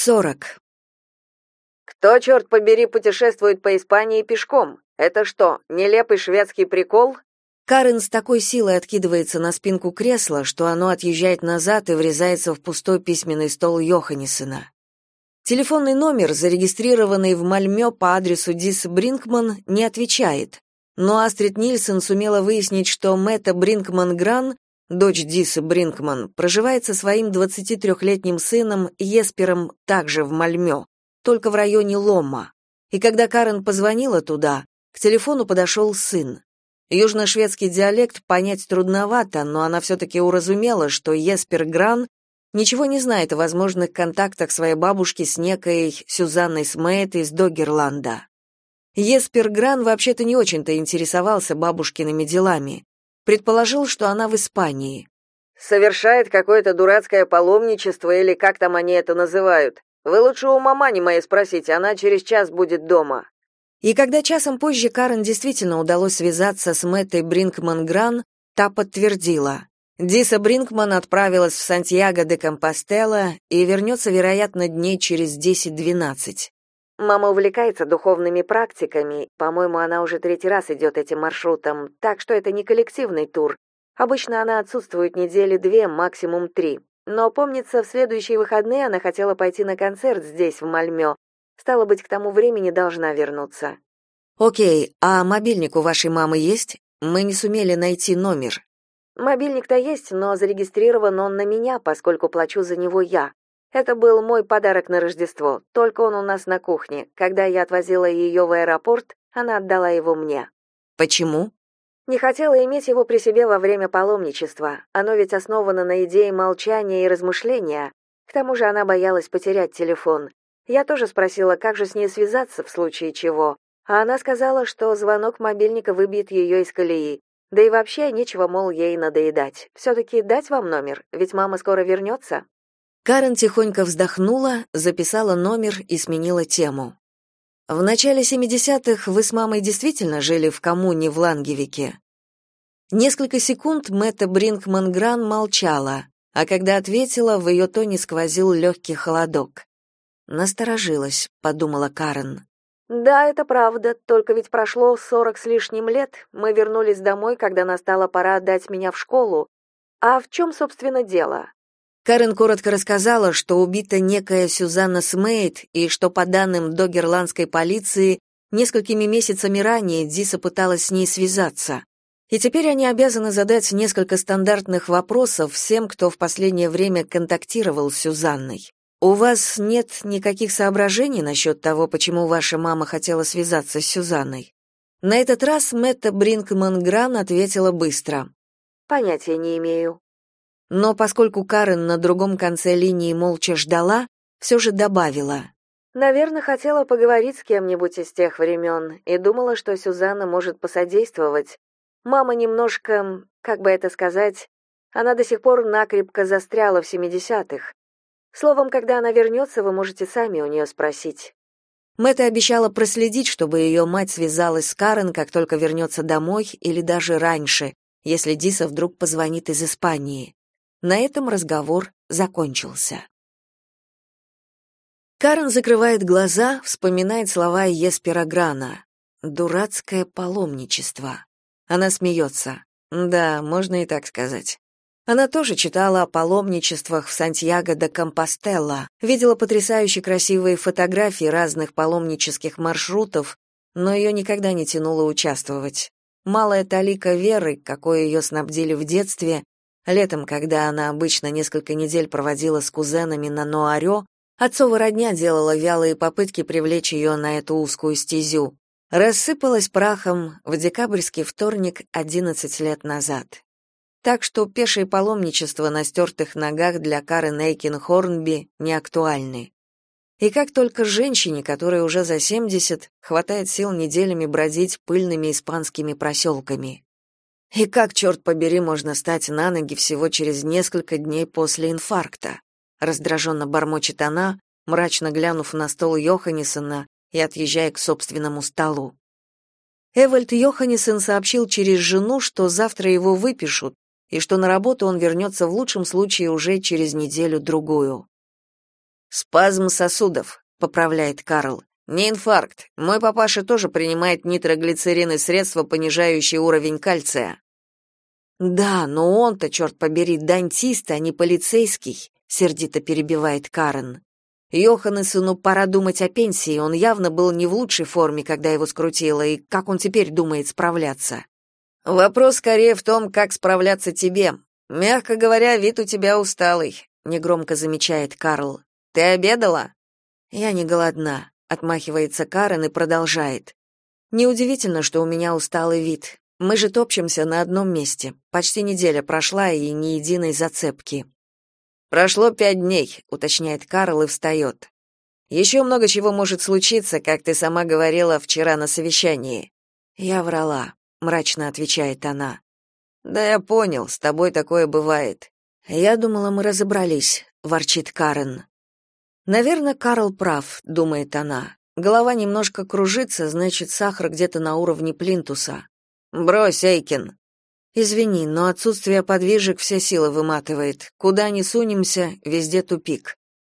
40. Кто, черт побери, путешествует по Испании пешком? Это что, нелепый шведский прикол? Карен с такой силой откидывается на спинку кресла, что оно отъезжает назад и врезается в пустой письменный стол Йоханнесена. Телефонный номер, зарегистрированный в Мальмё по адресу Дис Бринкман, не отвечает. Но Астрид Нильсон сумела выяснить, что Мэтта Бринкман-Гран, дочь Дисы Бринкман, проживает со своим 23-летним сыном Еспером также в Мальмё, только в районе Лома. И когда Карен позвонила туда, к телефону подошел сын. Южно-шведский диалект понять трудновато, но она все-таки уразумела, что Еспер Гран ничего не знает о возможных контактах своей бабушки с некой Сюзанной Смейт из Догерланда. Еспер Гран вообще-то не очень-то интересовался бабушкиными делами. Предположил, что она в Испании. «Совершает какое-то дурацкое паломничество или как там они это называют. Вы лучше у мамани моей спросите, она через час будет дома». И когда часом позже Карен действительно удалось связаться с Мэттой Бринкман-Гран, та подтвердила. Диса Бринкман отправилась в Сантьяго де Компостела и вернется, вероятно, дней через 10-12. Мама увлекается духовными практиками. По-моему, она уже третий раз идет этим маршрутом, так что это не коллективный тур. Обычно она отсутствует недели две, максимум три. Но, помнится, в следующие выходные она хотела пойти на концерт здесь, в Мальмё. Стало быть, к тому времени должна вернуться. Окей, а мобильник у вашей мамы есть? Мы не сумели найти номер. Мобильник-то есть, но зарегистрирован он на меня, поскольку плачу за него я. Это был мой подарок на Рождество, только он у нас на кухне. Когда я отвозила ее в аэропорт, она отдала его мне. Почему? Не хотела иметь его при себе во время паломничества. Оно ведь основано на идее молчания и размышления. К тому же она боялась потерять телефон. Я тоже спросила, как же с ней связаться в случае чего. А она сказала, что звонок мобильника выбьет ее из колеи. Да и вообще нечего, мол, ей надоедать. Все-таки дать вам номер, ведь мама скоро вернется». Карен тихонько вздохнула, записала номер и сменила тему. «В начале 70-х вы с мамой действительно жили в коммуне в Лангевике?» Несколько секунд Мэтта Бринкман-Гран молчала, а когда ответила, в ее тоне сквозил легкий холодок. «Насторожилась», — подумала Карен. Да, это правда, только ведь прошло сорок с лишним лет. Мы вернулись домой, когда настала пора отдать меня в школу. А в чем, собственно, дело? Карен коротко рассказала, что убита некая Сюзанна Смейт и что по данным догерландской полиции несколькими месяцами ранее Диса пыталась с ней связаться. И теперь они обязаны задать несколько стандартных вопросов всем, кто в последнее время контактировал с Сюзанной. У вас нет никаких соображений насчет того, почему ваша мама хотела связаться с Сюзанной? На этот раз Мэтта Бринкман-Гран ответила быстро. Понятия не имею. Но поскольку Карен на другом конце линии молча ждала, все же добавила. Наверное, хотела поговорить с кем-нибудь из тех времен и думала, что Сюзанна может посодействовать. Мама немножко, как бы это сказать, она до сих пор накрепко застряла в семидесятых. Словом, когда она вернется, вы можете сами у нее спросить. Мэтта обещала проследить, чтобы ее мать связалась с Карен, как только вернется домой, или даже раньше, если Диса вдруг позвонит из Испании. На этом разговор закончился. Карен закрывает глаза, вспоминает слова Еспера Грана. «Дурацкое паломничество». Она смеется. Да, можно и так сказать. Она тоже читала о паломничествах в Сантьяго де Компостела, видела потрясающе красивые фотографии разных паломнических маршрутов, но ее никогда не тянуло участвовать. Малая талика веры, какой ее снабдили в детстве, летом, когда она обычно несколько недель проводила с кузенами на Ноарё, отцова родня делала вялые попытки привлечь ее на эту узкую стезю, рассыпалась прахом в декабрьский вторник 11 лет назад. Так что пешее паломничество на стертых ногах для Карен Эйкин Хорнби не актуальны. И как только женщине, которой уже за 70, хватает сил неделями бродить пыльными испанскими проселками. И как, черт побери, можно стать на ноги всего через несколько дней после инфаркта? Раздраженно бормочет она, мрачно глянув на стол Йоханнесона и отъезжая к собственному столу. Эвальд Йоханнесен сообщил через жену, что завтра его выпишут, и что на работу он вернется в лучшем случае уже через неделю-другую. Спазм сосудов, поправляет Карл. Не инфаркт. Мой папаша тоже принимает нитроглицерин и средства, понижающие уровень кальция. Да, но он-то, черт побери, дантист, а не полицейский, сердито перебивает Карен. Йоханнесу пора думать о пенсии, он явно был не в лучшей форме, когда его скрутило, и как он теперь думает справляться? Вопрос скорее в том, как справляться тебе. Мягко говоря, вид у тебя усталый, негромко замечает Карл. Ты обедала? Я не голодна, отмахивается Карен и продолжает. Неудивительно, что у меня усталый вид. Мы же топчемся на одном месте. Почти неделя прошла и ни единой зацепки. Прошло пять дней, уточняет Карл и встает. «Еще много чего может случиться, как ты сама говорила вчера на совещании. Я врала, мрачно отвечает она. Да я понял, с тобой такое бывает. Я думала, мы разобрались, ворчит Карен. Наверное, Карл прав, думает она. Голова немножко кружится, значит, сахар где-то на уровне плинтуса. Брось, Эйкин. Извини, но отсутствие подвижек все силы выматывает. Куда ни сунемся, везде тупик.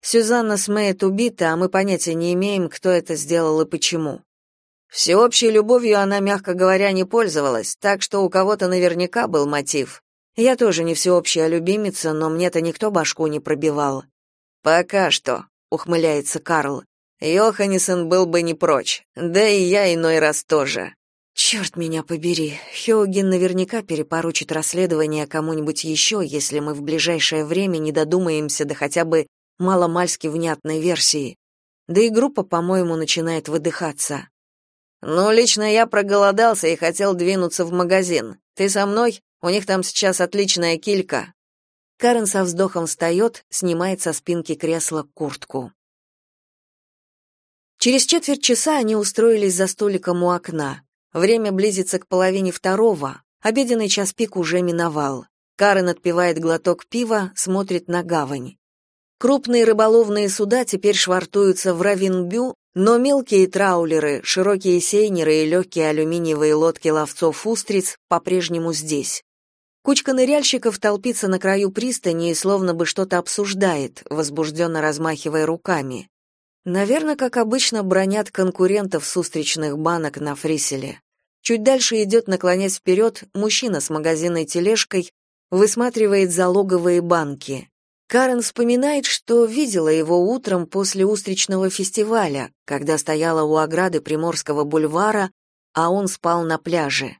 Сюзанна Смейт убита, а мы понятия не имеем, кто это сделал и почему. Всеобщей любовью она, мягко говоря, не пользовалась, так что у кого-то наверняка был мотив. Я тоже не всеобщая любимица, но мне-то никто башку не пробивал. Пока что, ухмыляется Карл. Йоханнесен был бы не прочь. Да и я иной раз тоже. Черт меня побери, Хеоген наверняка перепоручит расследование кому-нибудь еще, если мы в ближайшее время не додумаемся до хотя бы маломальски внятной версии. Да и группа, по-моему, начинает выдыхаться. Ну, лично я проголодался и хотел двинуться в магазин. Ты со мной? У них там сейчас отличная килька. Карен со вздохом встает, снимает со спинки кресла куртку. Через четверть часа они устроились за столиком у окна. Время близится к половине второго, обеденный час пик уже миновал. Карен отпивает глоток пива, смотрит на гавань. Крупные рыболовные суда теперь швартуются в Равенбю, но мелкие траулеры, широкие сейнеры и легкие алюминиевые лодки ловцов-устриц по-прежнему здесь. Кучка ныряльщиков толпится на краю пристани и словно бы что-то обсуждает, возбужденно размахивая руками. Наверное, как обычно, бронят конкурентов с устричных банок на фриселе. Чуть дальше идет, наклонясь вперед, мужчина с магазинной тележкой, высматривает залоговые банки. Карен вспоминает, что видела его утром после устричного фестиваля, когда стояла у ограды Приморского бульвара, а он спал на пляже.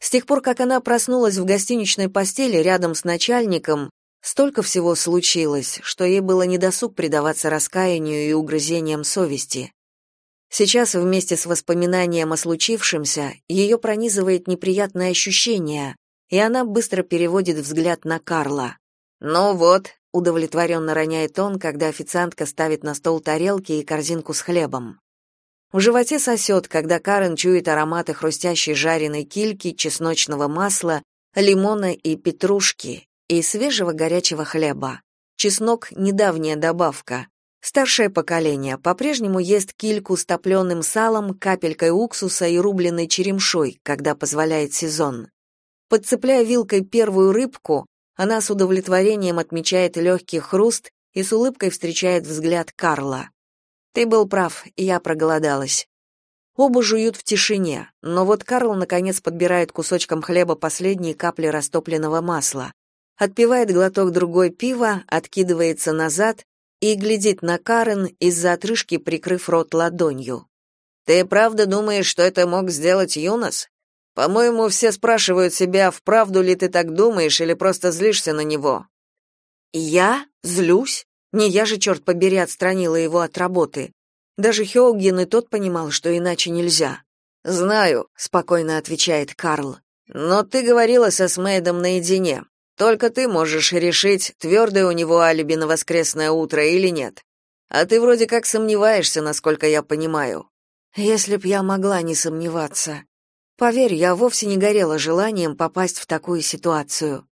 С тех пор, как она проснулась в гостиничной постели рядом с начальником, Столько всего случилось, что ей было недосуг предаваться раскаянию и угрызениям совести. Сейчас вместе с воспоминанием о случившемся ее пронизывает неприятное ощущение, и она быстро переводит взгляд на Карла. «Ну вот», — удовлетворенно роняет он, когда официантка ставит на стол тарелки и корзинку с хлебом. В животе сосет, когда Карен чует ароматы хрустящей жареной кильки, чесночного масла, лимона и петрушки, и свежего горячего хлеба. Чеснок — недавняя добавка. Старшее поколение по-прежнему ест кильку с топленым салом, капелькой уксуса и рубленой черемшой, когда позволяет сезон. Подцепляя вилкой первую рыбку, она с удовлетворением отмечает легкий хруст и с улыбкой встречает взгляд Карла. «Ты был прав, я проголодалась». Оба жуют в тишине, но вот Карл наконец подбирает кусочком хлеба последние капли растопленного масла отпивает глоток другой пива, откидывается назад и глядит на Карен из-за отрыжки, прикрыв рот ладонью. «Ты правда думаешь, что это мог сделать Юнос? По-моему, все спрашивают себя, вправду ли ты так думаешь или просто злишься на него». «Я? Злюсь? Не я же, черт побери, отстранила его от работы. Даже Хеоген и тот понимал, что иначе нельзя». «Знаю», — спокойно отвечает Карл. «Но ты говорила со Смейдом наедине. Только ты можешь решить, твердое у него алиби на воскресное утро или нет. А ты вроде как сомневаешься, насколько я понимаю. Если б я могла не сомневаться. Поверь, я вовсе не горела желанием попасть в такую ситуацию.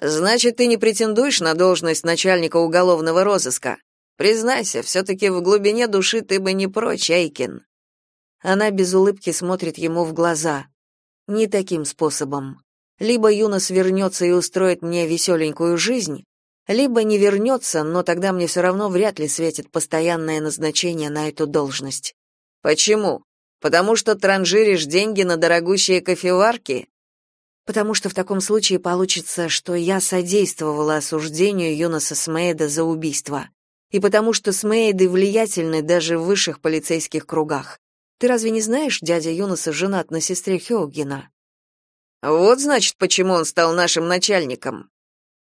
Значит, ты не претендуешь на должность начальника уголовного розыска? Признайся, все-таки в глубине души ты бы не прочь, Эйкин. Она без улыбки смотрит ему в глаза. Не таким способом. Либо Юнос вернется и устроит мне веселенькую жизнь, Либо не вернется, но тогда мне все равно вряд ли светит постоянное назначение на эту должность. Почему? Потому что транжиришь деньги на дорогущие кофеварки? Потому что в таком случае получится, что я содействовала осуждению Юноса Смейда за убийство. И потому что Смейды влиятельны даже в высших полицейских кругах. Ты разве не знаешь, дядя Юноса женат на сестре Хеогена? Вот значит, почему он стал нашим начальником.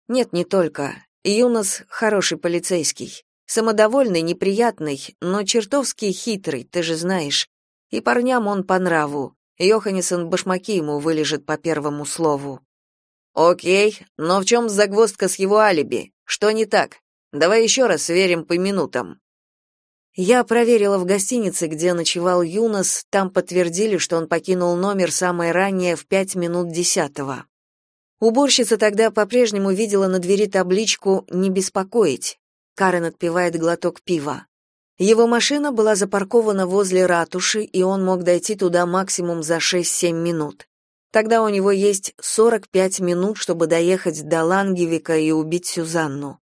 Нет, не только. Юнос хороший полицейский. Самодовольный, неприятный, но чертовски хитрый, ты же знаешь. И парням он по нраву. Йоханнесен башмаки ему вылежит по первому слову. Окей, но в чем загвоздка с его алиби? Что не так? Давай еще раз сверим по минутам. Я проверила в гостинице, где ночевал Юнос, там подтвердили, что он покинул номер самое раннее в пять минут десятого. Уборщица тогда по-прежнему видела на двери табличку «Не беспокоить». Карен отпивает глоток пива. Его машина была запаркована возле ратуши, и он мог дойти туда максимум за 6-7 минут. Тогда у него есть 45 минут, чтобы доехать до Лангевика и убить Сюзанну.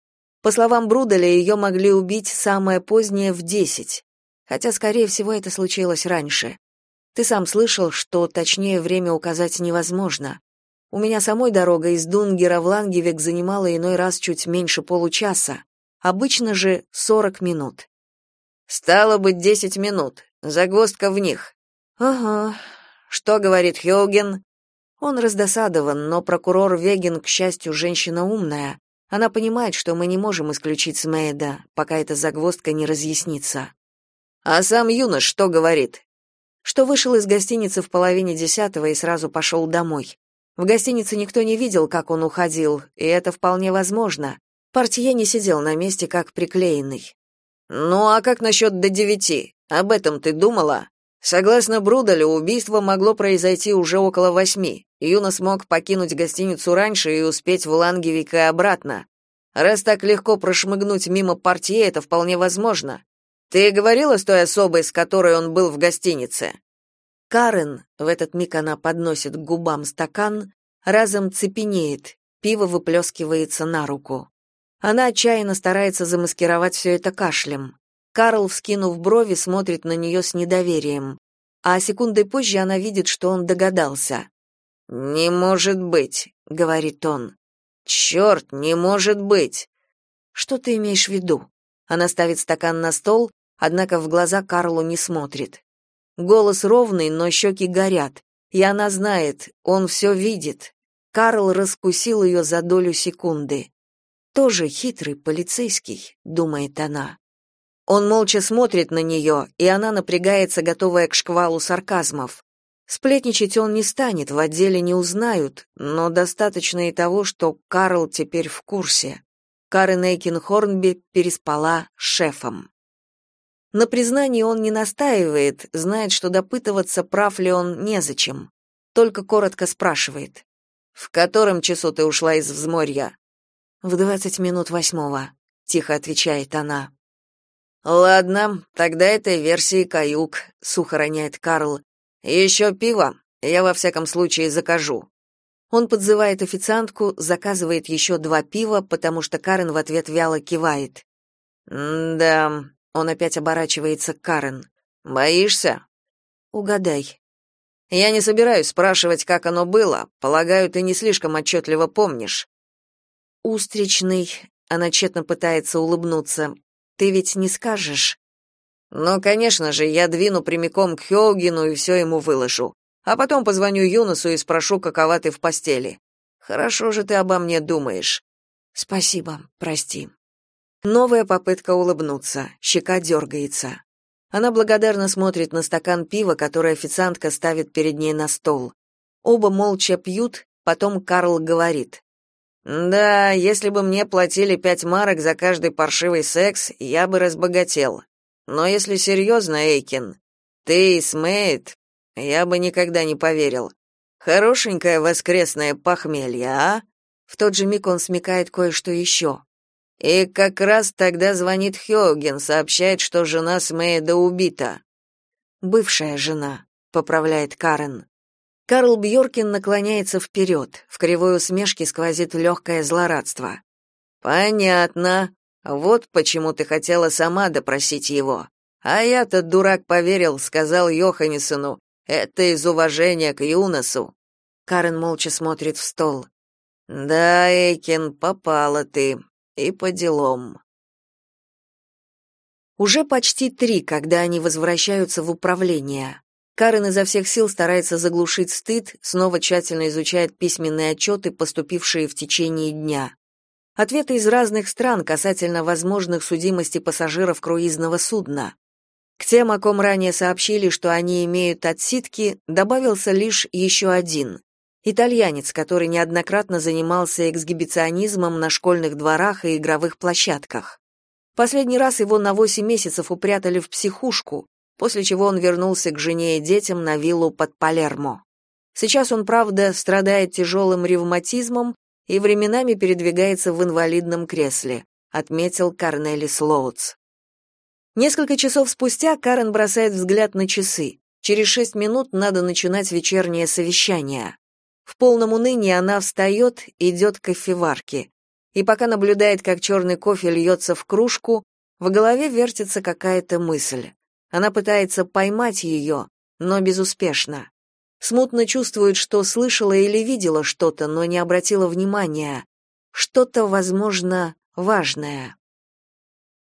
По словам Бруделя, ее могли убить самое позднее в 10, хотя, скорее всего, это случилось раньше. Ты сам слышал, что точнее время указать невозможно. У меня самой дорога из Дунгера в Лангевик занимала иной раз чуть меньше получаса, обычно же 40 минут. Стало быть, 10 минут. Загвоздка в них. Ага. Что говорит Хёген? Он раздосадован, но прокурор Веген, к счастью, женщина умная. Она понимает, что мы не можем исключить Смейда, пока эта загвоздка не разъяснится. А сам юнош что говорит? Что вышел из гостиницы в половине десятого и сразу пошел домой. В гостинице никто не видел, как он уходил, и это вполне возможно. Портье не сидел на месте, как приклеенный. «Ну а как насчет до девяти? Об этом ты думала?» Согласно Брудалю, убийство могло произойти уже около восьми. Юна смог покинуть гостиницу раньше и успеть в Лангевик и обратно. Раз так легко прошмыгнуть мимо портье, это вполне возможно. Ты говорила с той особой, с которой он был в гостинице? Карен, в этот миг она подносит к губам стакан, разом цепенеет, пиво выплескивается на руку. Она отчаянно старается замаскировать все это кашлем. Карл, вскинув брови, смотрит на нее с недоверием. А секундой позже она видит, что он догадался. «Не может быть», — говорит он. «Черт, не может быть!» «Что ты имеешь в виду?» Она ставит стакан на стол, однако в глаза Карлу не смотрит. Голос ровный, но щеки горят. И она знает, он все видит. Карл раскусил ее за долю секунды. Тоже хитрый полицейский, думает она. Он молча смотрит на нее, и она напрягается, готовая к шквалу сарказмов. Сплетничать он не станет, в отделе не узнают, но достаточно и того, что Карл теперь в курсе. Карен Эйкин Хорнби переспала с шефом. На признании он не настаивает, знает, что допытываться, прав ли он, незачем. Только коротко спрашивает. «В котором часу ты ушла из взморья?» «В двадцать минут восьмого», — тихо отвечает она. «Ладно, тогда этой версии каюк», — сухо роняет Карл. «Еще пиво. Я во всяком случае закажу». Он подзывает официантку, заказывает еще два пива, потому что Карен в ответ вяло кивает. «Да, он опять оборачивается к Карен. Боишься? Угадай. Я не собираюсь спрашивать, как оно было. Полагаю, ты не слишком отчетливо помнишь. Устричный, она тщетно пытается улыбнуться. Ты ведь не скажешь? Ну, конечно же, я двину прямиком к Хёгину и все ему выложу. А потом позвоню Юносу и спрошу, какова ты в постели. Хорошо же ты обо мне думаешь. Спасибо, прости. Новая попытка улыбнуться, щека дергается. Она благодарно смотрит на стакан пива, который официантка ставит перед ней на стол. Оба молча пьют, потом Карл говорит. «Да, если бы мне платили пять марок за каждый паршивый секс, я бы разбогател. Но если серьезно, Эйкин, ты и Смейт, я бы никогда не поверил. Хорошенькое воскресное похмелье, а?» В тот же миг он смекает кое-что еще. И как раз тогда звонит Хёген, сообщает, что жена Смейда убита. Бывшая жена, поправляет Карен. Карл Бьоркин наклоняется вперед, в кривой усмешке сквозит легкое злорадство. Понятно. Вот почему ты хотела сама допросить его. А я-то дурак поверил, сказал Йоханнесону. Это из уважения к Юносу. Карен молча смотрит в стол. Да, Эйкин, попала ты. И по делам. Уже почти три, когда они возвращаются в управление. Карен изо всех сил старается заглушить стыд, снова тщательно изучает письменные отчеты, поступившие в течение дня. Ответы из разных стран касательно возможных судимостей пассажиров круизного судна. К тем, о ком ранее сообщили, что они имеют отсидки, добавился лишь еще один. Итальянец, который неоднократно занимался эксгибиционизмом на школьных дворах и игровых площадках. Последний раз его на 8 месяцев упрятали в психушку, после чего он вернулся к жене и детям на виллу под Палермо. Сейчас он, правда, страдает тяжелым ревматизмом и временами передвигается в инвалидном кресле, отметил Карнелис Лоутс. Несколько часов спустя Карен бросает взгляд на часы. Через шесть минут надо начинать вечернее совещание. В полном унынии она встает, идет к кофеварке. И пока наблюдает, как черный кофе льется в кружку, в голове вертится какая-то мысль. Она пытается поймать ее, но безуспешно. Смутно чувствует, что слышала или видела что-то, но не обратила внимания. Что-то, возможно, важное.